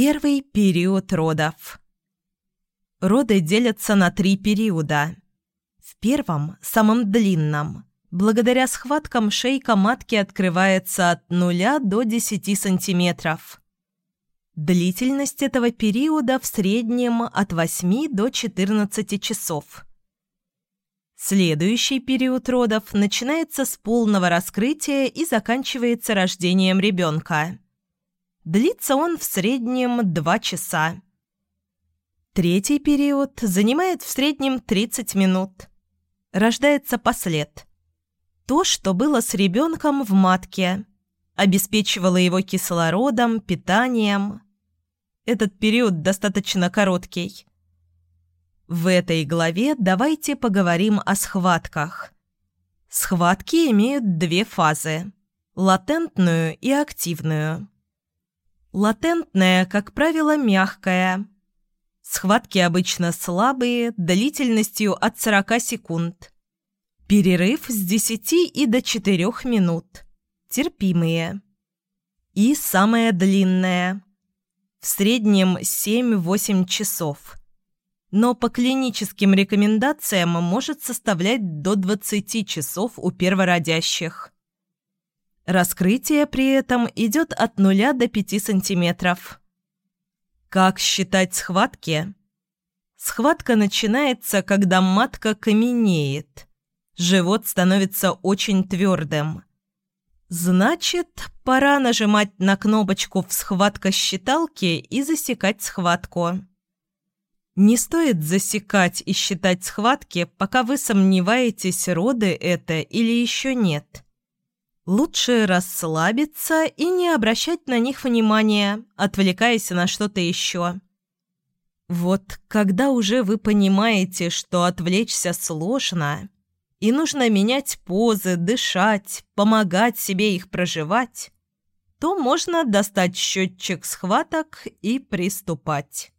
Первый период родов. Роды делятся на три периода. В первом, самом длинном, благодаря схваткам шейка матки открывается от 0 до 10 сантиметров. Длительность этого периода в среднем от 8 до 14 часов. Следующий период родов начинается с полного раскрытия и заканчивается рождением ребенка. Длится он в среднем 2 часа. Третий период занимает в среднем 30 минут. Рождается послед. То, что было с ребенком в матке, обеспечивало его кислородом, питанием. Этот период достаточно короткий. В этой главе давайте поговорим о схватках. Схватки имеют две фазы – латентную и активную. Латентная, как правило, мягкая. Схватки обычно слабые, длительностью от 40 секунд. Перерыв с 10 и до 4 минут. Терпимые. И самая длинная. В среднем 7-8 часов но по клиническим рекомендациям может составлять до 20 часов у первородящих. Раскрытие при этом идет от 0 до 5 сантиметров. Как считать схватки? Схватка начинается, когда матка каменеет. Живот становится очень твердым. Значит, пора нажимать на кнопочку в схватка-считалке и засекать схватку. Не стоит засекать и считать схватки, пока вы сомневаетесь, роды это или еще нет. Лучше расслабиться и не обращать на них внимания, отвлекаясь на что-то еще. Вот когда уже вы понимаете, что отвлечься сложно, и нужно менять позы, дышать, помогать себе их проживать, то можно достать счетчик схваток и приступать.